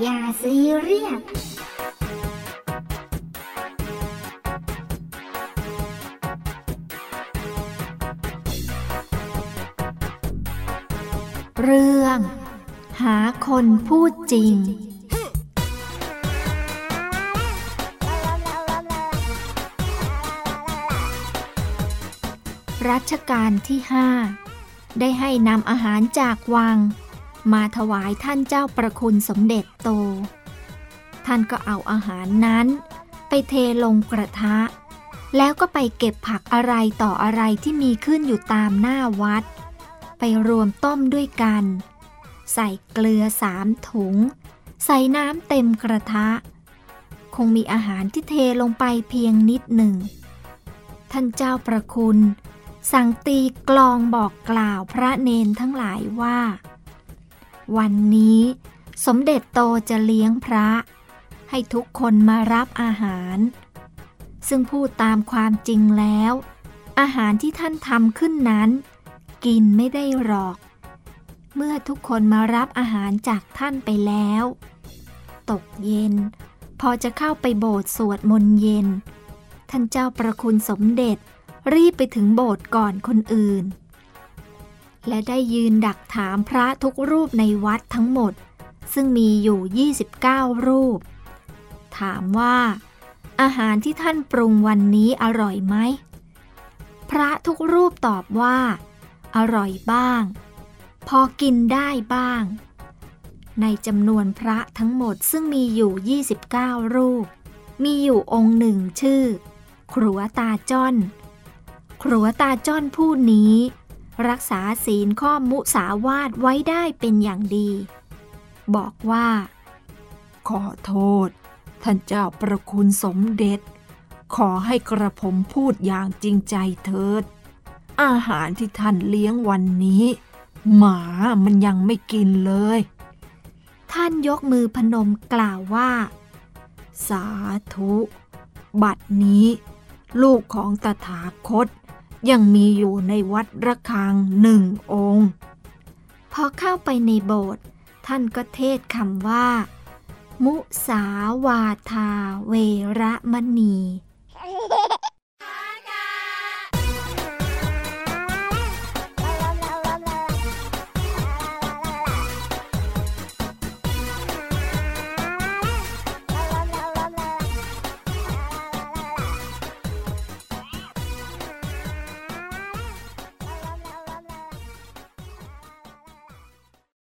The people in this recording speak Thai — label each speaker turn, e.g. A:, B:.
A: อย่าซีเรียส
B: เรื่อง หาคนพูดจริง รัชกาลที่ห้าได้ให้นำอาหารจากวัง มาถวายท่านเจ้าประคุณสมเด็จโต ท่านก็เอาอาหารนั้น ไปเทลงกระทะ แล้วก็ไปเก็บผักอะไรต่ออะไรที่มีขึ้นอยู่ตามหน้าวัด ไปรวมต้มด้วยกัน ใส่เกลือสามถุง ใส่น้ำเต็มกระทะ คงมีอาหารที่เทลงไปเพียงนิดหนึ่ง ท่านเจ้าประคุณสั่งตีกลองบอกกล่าวพระเนนทั้งหลายว่า วันนี้สมเด็จโตจะเลี้ยงพระ ให้ทุกคนมารับอาหาร ซึ่งพูดตามความจริงแล้ว อาหารที่ท่านทำขึ้นนั้น กินไม่ได้หรอก เมื่อทุกคนมารับอาหารจากท่านไปแล้ว ตกเย็น พอจะเข้าไปโบสถ์สวดมนต์เย็น ท่านเจ้าประคุณสมเด็จรีบไปถึงโบสถ์ก่อนคนอื่น และได้ยืนดักถามพระทุกรูปในวัดทั้งหมด ซึ่งมีอยู่ 29 รูป ถามว่า อาหารที่ท่านปรุงวันนี้อร่อยไหม พระทุกรูปตอบว่า อร่อยบ้าง พอกินได้บ้าง ในจำนวนพระทั้งหมดซึ่งมีอยู่ 29 รูป มีอยู่องค์หนึ่งชื่อ ครัวตาจ้อน ครัวตาจ้อนผู้นี้ รักษาศีลข้อมุสาวาทไว้ได้เป็นอย่างดี บอกว่า
C: ขอโทษ ท่านเจ้าประคุณสมเด็จ ขอให้กระผมพูดอย่างจริงใจเถิด อาหารที่ท่านเลี้ยงวันนี้ หมามันยังไม่กินเลย
B: ท่านยกมือพนมกล่าวว่า
C: สาธุ บัดนี้ ลูกของตถาคต ยังมีอยู่ในวัดระฆังหนึ่งองค์
B: พอเข้าไปในโบสถ์ท่านก็เทศคำว่า มุสาวาทาเวระมณี